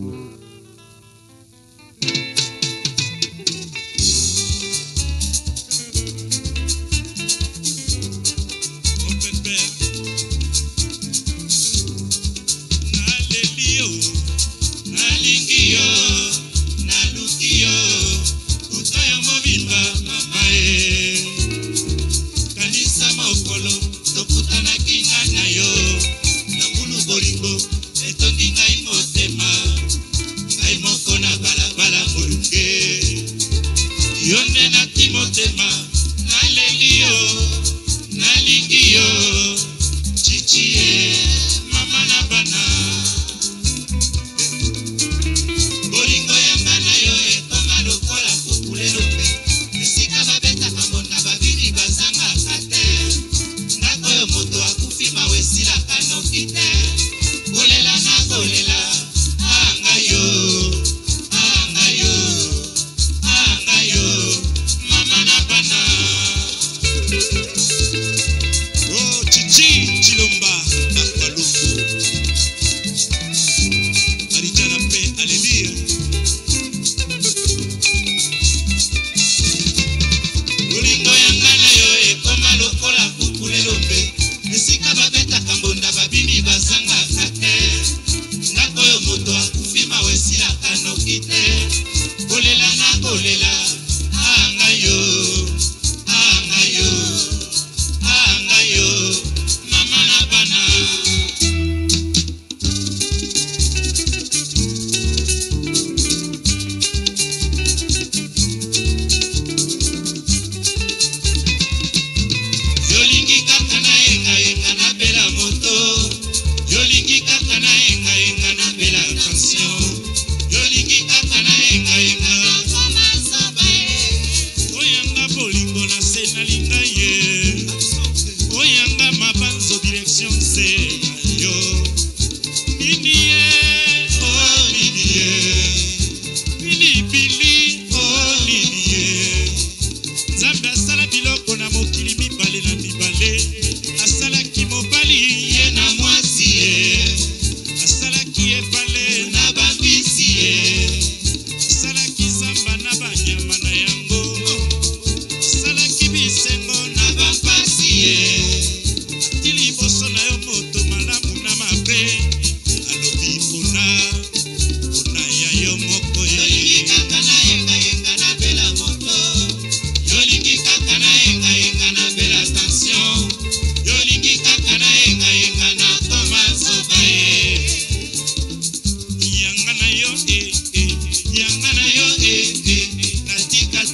うん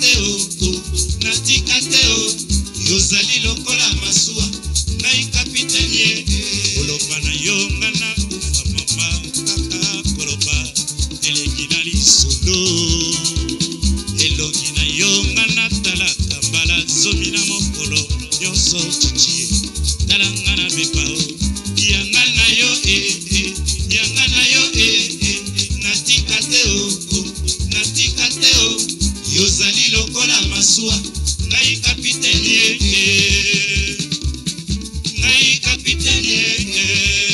te o natika te o yozali lokola masuwa ngai kapitani ye koloba na yo nga na kufa mama kaka koloba eleki na lisolo elongi na yo nga natalaka mbala zomi na mokolo nyonso cici tala nga na bepa o yanga na yo e, e, e. yanga na yo e, e natika te o natika te o yozali masuwa ngai kapitene eh, eh. ngai kapitene eh,